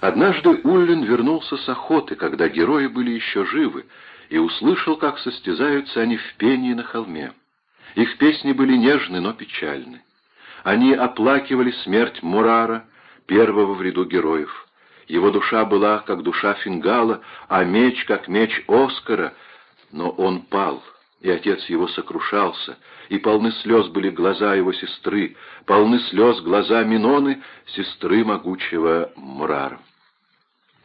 Однажды Уллин вернулся с охоты, когда герои были еще живы, и услышал, как состязаются они в пении на холме. Их песни были нежны, но печальны. Они оплакивали смерть Мурара, первого в ряду героев. Его душа была, как душа Фингала, а меч, как меч Оскара, но он пал, и отец его сокрушался, и полны слез были глаза его сестры, полны слез глаза Миноны, сестры могучего Мурара.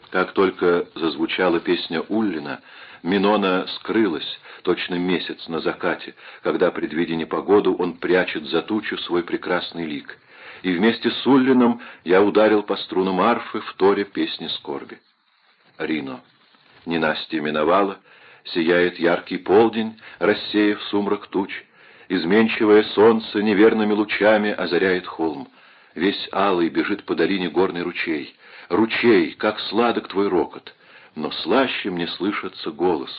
Как только зазвучала песня Уллина, Минона скрылась, точно месяц на закате, когда, предвидя непогоду, он прячет за тучу свой прекрасный лик. И вместе с Уллином я ударил по струнам арфы в торе песни скорби. Рино. Ненастье миновало, сияет яркий полдень, рассеяв сумрак туч. Изменчивое солнце неверными лучами озаряет холм. Весь алый бежит по долине горный ручей. Ручей, как сладок твой рокот, но слаще мне слышится голос.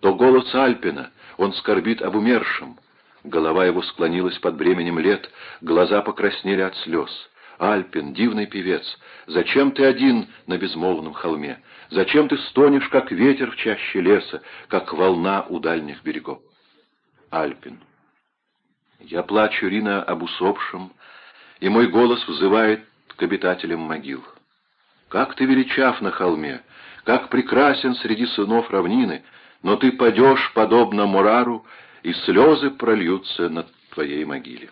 То голос Альпина, он скорбит об умершем. Голова его склонилась под бременем лет, глаза покраснели от слез. Альпин, дивный певец, зачем ты один на безмолвном холме? Зачем ты стонешь, как ветер в чаще леса, как волна у дальних берегов? Альпин. Я плачу, Рина, об усопшем, и мой голос взывает к обитателям могил. Как ты величав на холме, как прекрасен среди сынов равнины, но ты падешь, подобно Мурару, и слезы прольются над твоей могиле.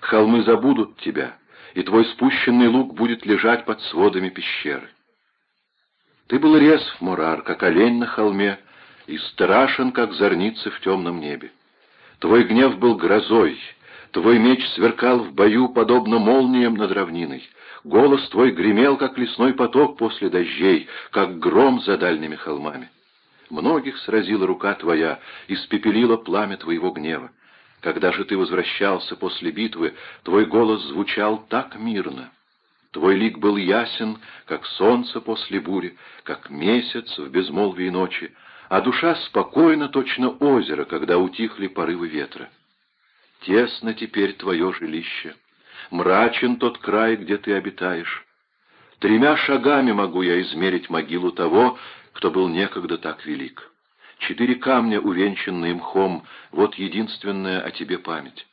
Холмы забудут тебя, и твой спущенный лук будет лежать под сводами пещеры. Ты был резв, Мурар, как олень на холме, и страшен, как зорницы в темном небе. Твой гнев был грозой, твой меч сверкал в бою, подобно молниям над равниной. Голос твой гремел, как лесной поток после дождей, как гром за дальними холмами. Многих сразила рука твоя, испепелила пламя твоего гнева. Когда же ты возвращался после битвы, твой голос звучал так мирно. Твой лик был ясен, как солнце после бури, как месяц в безмолвии ночи, а душа спокойна, точно озеро, когда утихли порывы ветра. Тесно теперь твое жилище, мрачен тот край, где ты обитаешь. Тремя шагами могу я измерить могилу того, кто был некогда так велик. Четыре камня, увенчанные мхом, вот единственная о тебе память.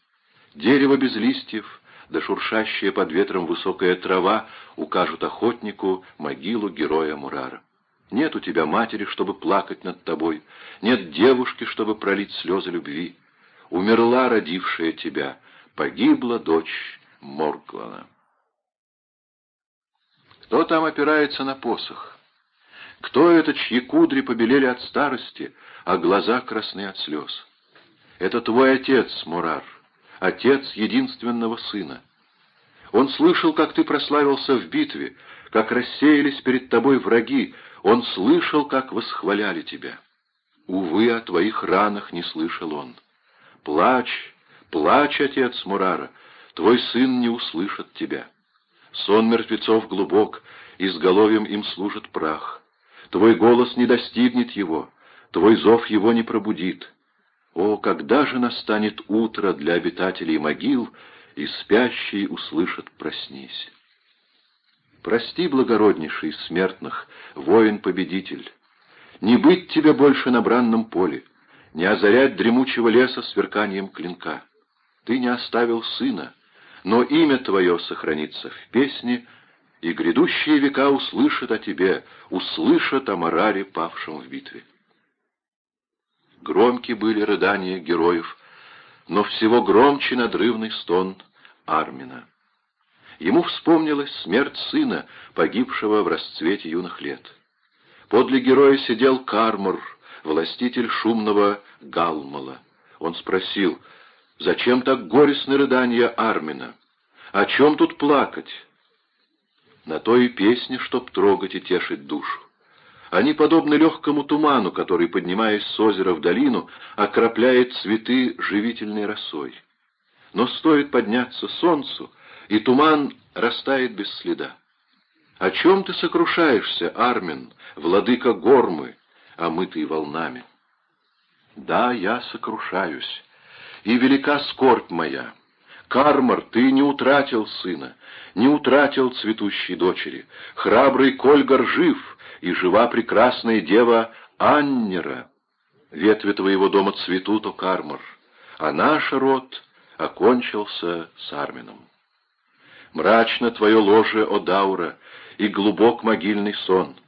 Дерево без листьев, да шуршащая под ветром высокая трава укажут охотнику могилу героя Мурара. Нет у тебя матери, чтобы плакать над тобой, нет девушки, чтобы пролить слезы любви. Умерла родившая тебя, погибла дочь Морглана. Кто там опирается на посох? Кто это, чьи кудри побелели от старости, а глаза красны от слез? Это твой отец, Мурар, отец единственного сына. Он слышал, как ты прославился в битве, как рассеялись перед тобой враги, он слышал, как восхваляли тебя. Увы, о твоих ранах не слышал он. Плачь, плачь, отец Мурара, твой сын не услышит тебя. Сон мертвецов глубок, изголовьем им служит прах. Твой голос не достигнет его, твой зов его не пробудит. О, когда же настанет утро для обитателей могил, и спящие услышат «проснись». Прости, благороднейший из смертных, воин-победитель, не быть тебе больше на бранном поле, не озарять дремучего леса сверканием клинка. Ты не оставил сына, но имя твое сохранится в песне, и грядущие века услышат о тебе, услышат о Мараре, павшем в битве. Громки были рыдания героев, но всего громче надрывный стон Армина. Ему вспомнилась смерть сына, погибшего в расцвете юных лет. Подле героя сидел Кармур, властитель шумного Галмала. Он спросил, Зачем так горестны рыдания Армина? О чем тут плакать? На то и песни, чтоб трогать и тешить душу. Они подобны легкому туману, который, поднимаясь с озера в долину, окропляет цветы живительной росой. Но стоит подняться солнцу, и туман растает без следа. О чем ты сокрушаешься, Армин, владыка Гормы, омытый волнами? Да, я сокрушаюсь и велика скорбь моя. Кармар, ты не утратил сына, не утратил цветущей дочери. Храбрый Кольгар жив, и жива прекрасная дева Аннера. Ветви твоего дома цветут, о Кармар, а наш род окончился с Армином. Мрачно твое ложе, о Даура, и глубок могильный сон —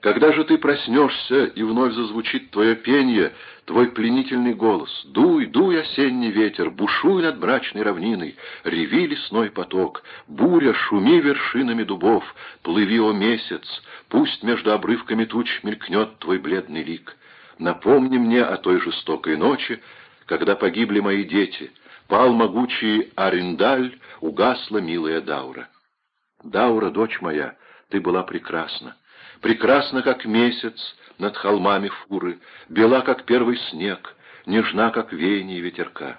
когда же ты проснешься, и вновь зазвучит твое пение, твой пленительный голос? Дуй, дуй, осенний ветер, бушуй над мрачной равниной, реви лесной поток, буря, шуми вершинами дубов, плыви, о месяц, пусть между обрывками туч мелькнет твой бледный лик. Напомни мне о той жестокой ночи, когда погибли мои дети, пал могучий Ариндаль, угасла милая Даура. Даура, дочь моя, ты была прекрасна прекрасна, как месяц над холмами фуры, бела, как первый снег, нежна, как веяние ветерка.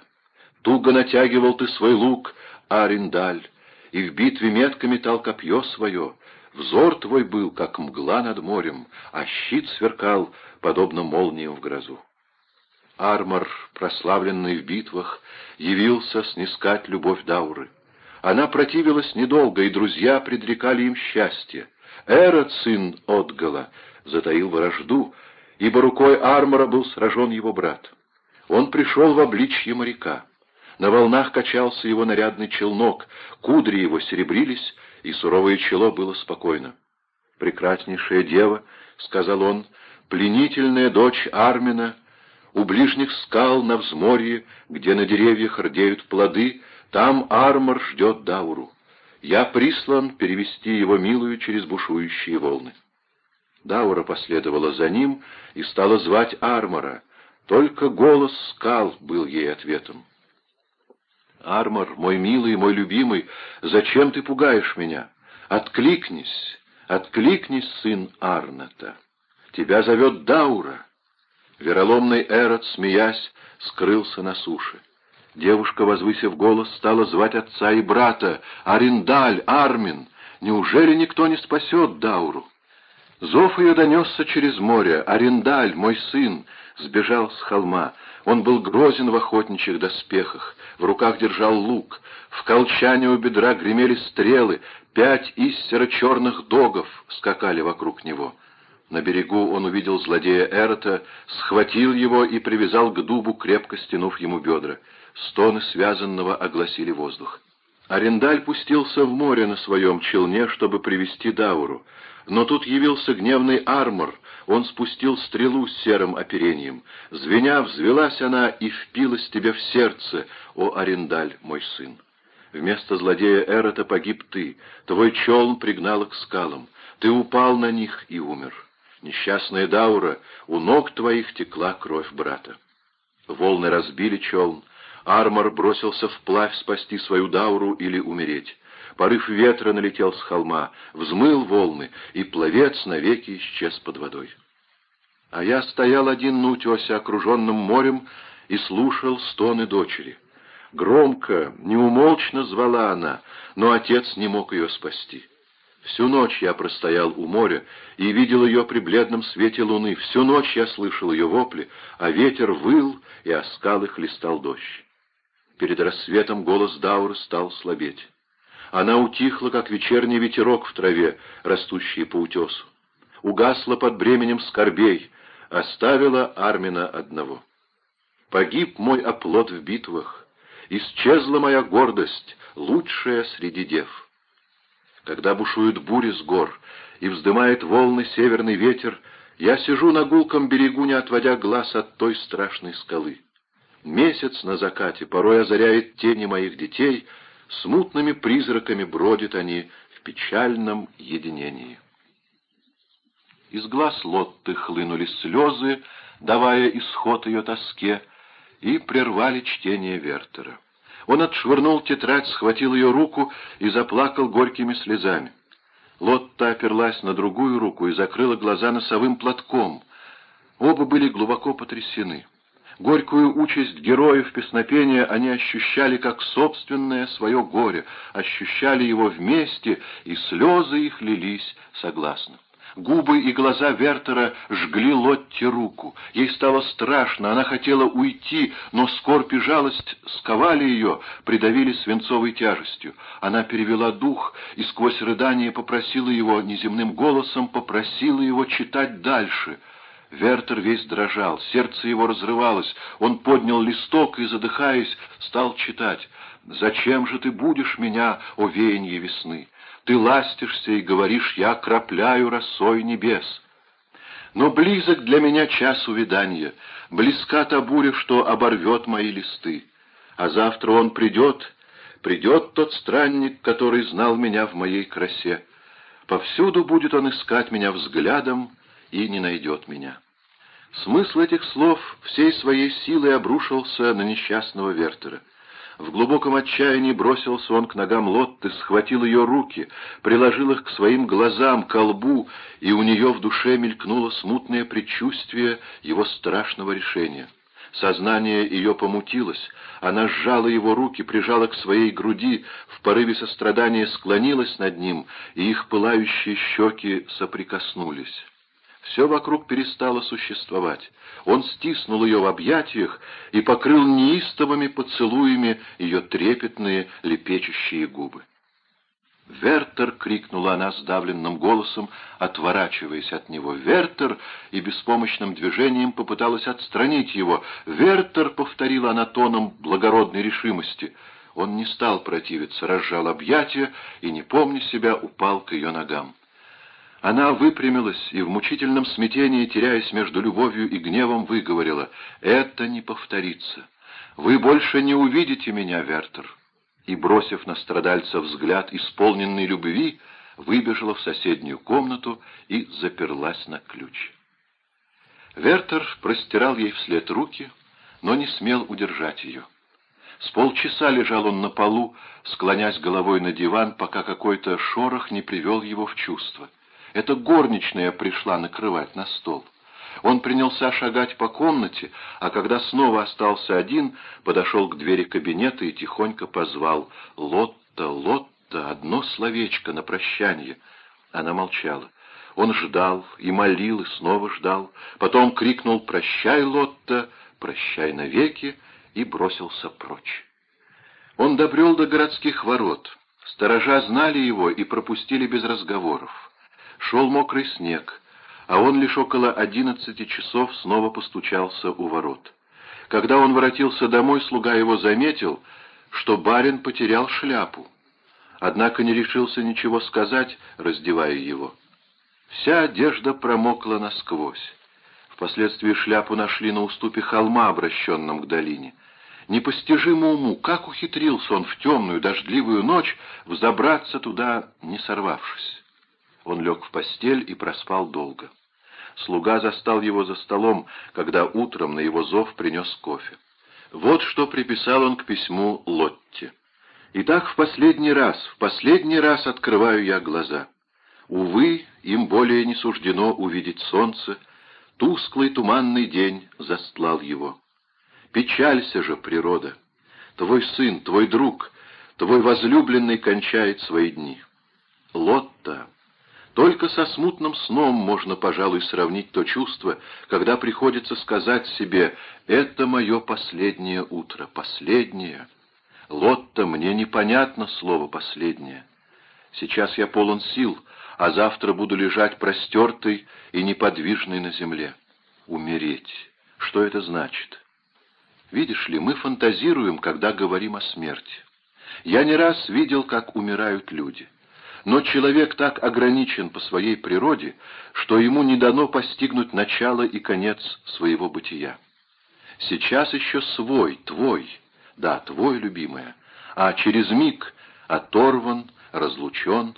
Туго натягивал ты свой лук, Ариндаль, и в битве метко метал копье свое. Взор твой был, как мгла над морем, а щит сверкал, подобно молниям в грозу. Армор, прославленный в битвах, явился снискать любовь Дауры. Она противилась недолго, и друзья предрекали им счастье. Эрот, сын Отгала, затаил вражду, ибо рукой Армора был сражен его брат. Он пришел в обличье моряка. На волнах качался его нарядный челнок, кудри его серебрились, и суровое чело было спокойно. «Прекраснейшая дева», — сказал он, — «пленительная дочь Армина, у ближних скал на взморье, где на деревьях рдеют плоды, там Армор ждет Дауру. Я прислан перевести его милую через бушующие волны. Даура последовала за ним и стала звать Армора. Только голос скал был ей ответом. «Армор, мой милый, мой любимый, зачем ты пугаешь меня? Откликнись, откликнись, сын Арната. Тебя зовет Даура». Вероломный Эрот, смеясь, скрылся на суше. Девушка, возвысив голос, стала звать отца и брата. «Ариндаль! Армин! Неужели никто не спасет Дауру?» Зов ее донесся через море. «Ариндаль, мой сын!» сбежал с холма. Он был грозен в охотничьих доспехах, в руках держал лук. В колчане у бедра гремели стрелы, пять истеро черных догов скакали вокруг него. На берегу он увидел злодея Эрота, схватил его и привязал к дубу, крепко стянув ему бедра. Стоны связанного огласили воздух. Арендаль пустился в море на своем челне, чтобы привести Дауру. Но тут явился гневный армор, он спустил стрелу с серым оперением. Звеня, взвелась она и впилась тебе в сердце, о Арендаль, мой сын. Вместо злодея Эрота погиб ты, твой челн пригнал к скалам, ты упал на них и умер. Несчастная Даура, у ног твоих текла кровь брата. Волны разбили челн, Армор бросился вплавь спасти свою Дауру или умереть. Порыв ветра налетел с холма, взмыл волны, и пловец навеки исчез под водой. А я стоял один на утесе, окруженном морем, и слушал стоны дочери. Громко, неумолчно звала она, но отец не мог ее спасти. Всю ночь я простоял у моря и видел ее при бледном свете луны. Всю ночь я слышал ее вопли, а ветер выл, и о скалы хлестал дождь. Перед рассветом голос Дауры стал слабеть. Она утихла, как вечерний ветерок в траве, растущий по утесу. Угасла под бременем скорбей, оставила Армина одного. Погиб мой оплот в битвах, исчезла моя гордость, лучшая среди дев. Когда бушуют бури с гор и вздымает волны северный ветер, я сижу на гулком берегу, не отводя глаз от той страшной скалы. Месяц на закате порой озаряет тени моих детей, смутными призраками бродят они в печальном единении. Из глаз Лотты хлынули слезы, давая исход ее тоске, и прервали чтение Вертера. Он отшвырнул тетрадь, схватил ее руку и заплакал горькими слезами. Лотта оперлась на другую руку и закрыла глаза носовым платком. Оба были глубоко потрясены. Горькую участь героев песнопения они ощущали как собственное свое горе, ощущали его вместе, и слезы их лились согласно. Губы и глаза Вертера жгли Лотте руку. Ей стало страшно, она хотела уйти, но скорбь и жалость сковали ее, придавили свинцовой тяжестью. Она перевела дух и сквозь рыдание попросила его неземным голосом, попросила его читать дальше. Вертер весь дрожал, сердце его разрывалось, он поднял листок и, задыхаясь, стал читать. «Зачем же ты будешь меня, о веяние весны? Ты ластишься и говоришь, я крапляю росой небес. Но близок для меня час увядания, близка та буря, что оборвет мои листы. А завтра он придет, придет тот странник, который знал меня в моей красе. Повсюду будет он искать меня взглядом и не найдет меня. Смысл этих слов всей своей силой обрушился на несчастного Вертера. В глубоком отчаянии бросился он к ногам Лотты, схватил ее руки, приложил их к своим глазам, к лбу, и у нее в душе мелькнуло смутное предчувствие его страшного решения. Сознание ее помутилось, она сжала его руки, прижала к своей груди, в порыве сострадания склонилась над ним, и их пылающие щеки соприкоснулись. Все вокруг перестало существовать. Он стиснул ее в объятиях и покрыл неистовыми поцелуями ее трепетные лепечущие губы. «Вертер!» — крикнула она сдавленным голосом, отворачиваясь от него. «Вертер!» — и беспомощным движением попыталась отстранить его. «Вертер!» — повторила она тоном благородной решимости. Он не стал противиться, разжал объятия и, не помня себя, упал к ее ногам. Она выпрямилась и в мучительном смятении, теряясь между любовью и гневом, выговорила «Это не повторится. Вы больше не увидите меня, Вертер». И, бросив на страдальца взгляд, исполненный любви, выбежала в соседнюю комнату и заперлась на ключ. Вертер простирал ей вслед руки, но не смел удержать ее. С полчаса лежал он на полу, склонясь головой на диван, пока какой-то шорох не привел его в чувство. Это горничная пришла накрывать на стол. Он принялся шагать по комнате, а когда снова остался один, подошел к двери кабинета и тихонько позвал «Лотта, Лотта, одно словечко на прощание». Она молчала. Он ждал и молил, и снова ждал. Потом крикнул «Прощай, Лотта, прощай навеки» и бросился прочь. Он добрел до городских ворот. Сторожа знали его и пропустили без разговоров. Шел мокрый снег, а он лишь около одиннадцати часов снова постучался у ворот. Когда он воротился домой, слуга его заметил, что барин потерял шляпу. Однако не решился ничего сказать, раздевая его. Вся одежда промокла насквозь. Впоследствии шляпу нашли на уступе холма, обращенном к долине. Непостижимо уму, как ухитрился он в темную дождливую ночь взобраться туда, не сорвавшись. Он лег в постель и проспал долго. Слуга застал его за столом, когда утром на его зов принес кофе. Вот что приписал он к письму Лотте. «Итак, в последний раз, в последний раз открываю я глаза. Увы, им более не суждено увидеть солнце, тусклый туманный день застлал его. Печалься же, природа! Твой сын, твой друг, твой возлюбленный кончает свои дни. Лотта, только со смутным сном можно, пожалуй, сравнить то чувство, когда приходится сказать себе «это мое последнее утро, последнее». Лотта, мне непонятно слово «последнее». Сейчас я полон сил, а завтра буду лежать простертый и неподвижный на земле. Умереть. Что это значит? Видишь ли, мы фантазируем, когда говорим о смерти. Я не раз видел, как умирают люди. Но человек так ограничен по своей природе, что ему не дано постигнуть начало и конец своего бытия. Сейчас еще свой, твой, да, твой, любимая, а через миг оторван, разлучен.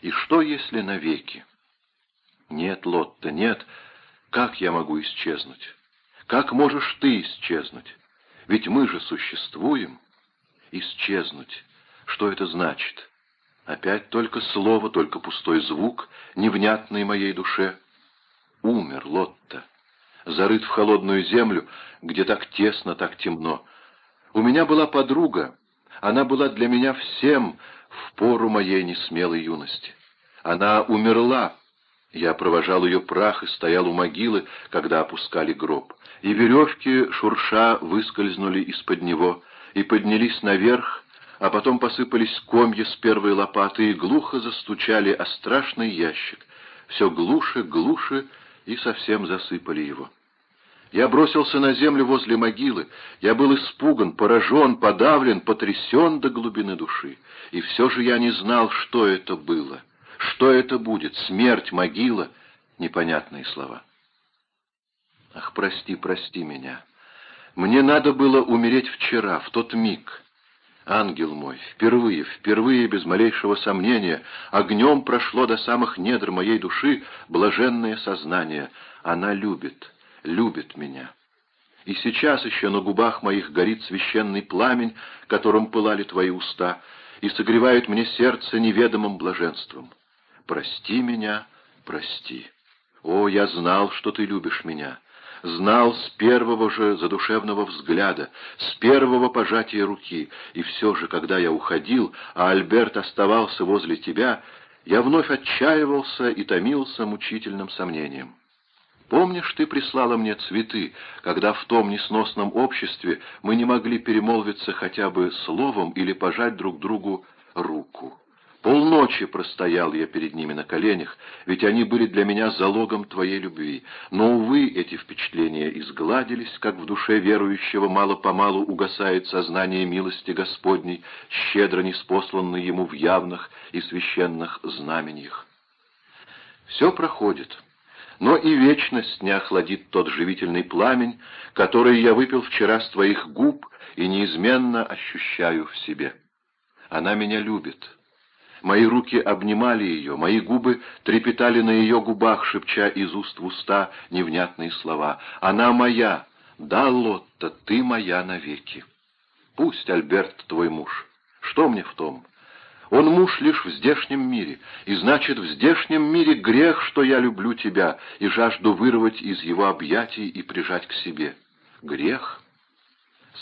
И что, если навеки? Нет, Лотта, нет, как я могу исчезнуть? Как можешь ты исчезнуть? Ведь мы же существуем. Исчезнуть. Что это значит? Опять только слово, только пустой звук, невнятный моей душе. Умер Лотта, зарыт в холодную землю, где так тесно, так темно. У меня была подруга, она была для меня всем в пору моей несмелой юности. Она умерла, Я провожал ее прах и стоял у могилы, когда опускали гроб, и веревки, шурша, выскользнули из-под него и поднялись наверх, а потом посыпались комья с первой лопаты и глухо застучали о страшный ящик, все глуше, глуше, и совсем засыпали его. Я бросился на землю возле могилы. Я был испуган, поражен, подавлен, потрясен до глубины души. И все же я не знал, что это было. Что это будет? Смерть, могила? Непонятные слова. Ах, прости, прости меня. Мне надо было умереть вчера, в тот миг. Ангел мой, впервые, впервые, без малейшего сомнения, огнем прошло до самых недр моей души блаженное сознание. Она любит любит меня. И сейчас еще на губах моих горит священный пламень, которым пылали твои уста, и согревает мне сердце неведомым блаженством. Прости меня, прости. О, я знал, что ты любишь меня. Знал с первого же задушевного взгляда, с первого пожатия руки, и все же, когда я уходил, а Альберт оставался возле тебя, я вновь отчаивался и томился мучительным сомнением. Помнишь, ты прислала мне цветы, когда в том несносном обществе мы не могли перемолвиться хотя бы словом или пожать друг другу руку? Полночи простоял я перед ними на коленях, ведь они были для меня залогом твоей любви. Но, увы, эти впечатления изгладились, как в душе верующего мало-помалу угасает сознание милости Господней, щедро неспосланной ему в явных и священных знамениях. Все проходит но и вечность не охладит тот живительный пламень, который я выпил вчера с твоих губ и неизменно ощущаю в себе. Она меня любит. Мои руки обнимали ее, мои губы трепетали на ее губах, шепча из уст в уста невнятные слова. «Она моя! Да, Лотта, ты моя навеки!» «Пусть Альберт твой муж. Что мне в том? Он муж лишь в здешнем мире, и значит, в здешнем мире грех, что я люблю тебя и жажду вырвать из его объятий и прижать к себе. Грех?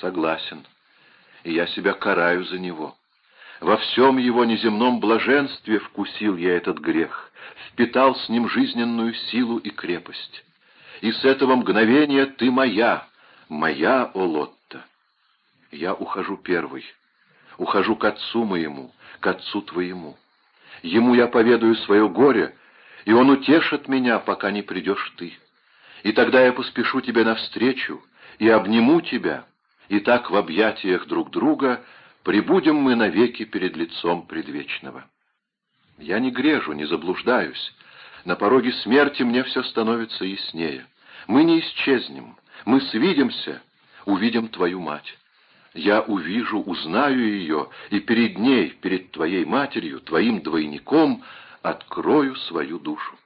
Согласен. И я себя караю за него. Во всем его неземном блаженстве вкусил я этот грех, впитал с ним жизненную силу и крепость. И с этого мгновения ты моя, моя, о Лотта. Я ухожу первый, ухожу к отцу моему, к отцу твоему. Ему я поведаю свое горе, и он утешит меня, пока не придешь ты. И тогда я поспешу тебе навстречу и обниму тебя, и так в объятиях друг друга прибудем мы навеки перед лицом предвечного. Я не грежу, не заблуждаюсь. На пороге смерти мне все становится яснее. Мы не исчезнем, мы свидимся, увидим твою мать я увижу, узнаю ее, и перед ней, перед твоей матерью, твоим двойником, открою свою душу.